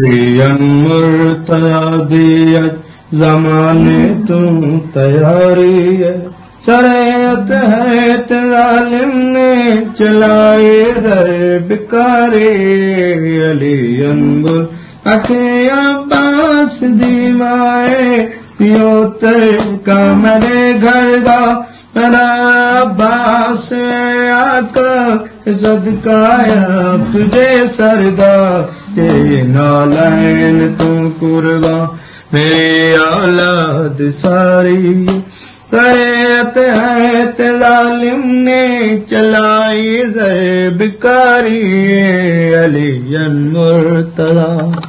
علی مرتدیت زمانے تم تیاری ہے شریعت ہے ظالم نے چلائے در بکاری علی انبر اکھے عباس دیوائے پیو تر کا میرے گھر دا میرا عباس آقا صدقایا تجھے سردا تیرے نالین تم قربا میری اولاد ساری سیت ہے ظالم نے چلائی زر بکاری علی مرتضی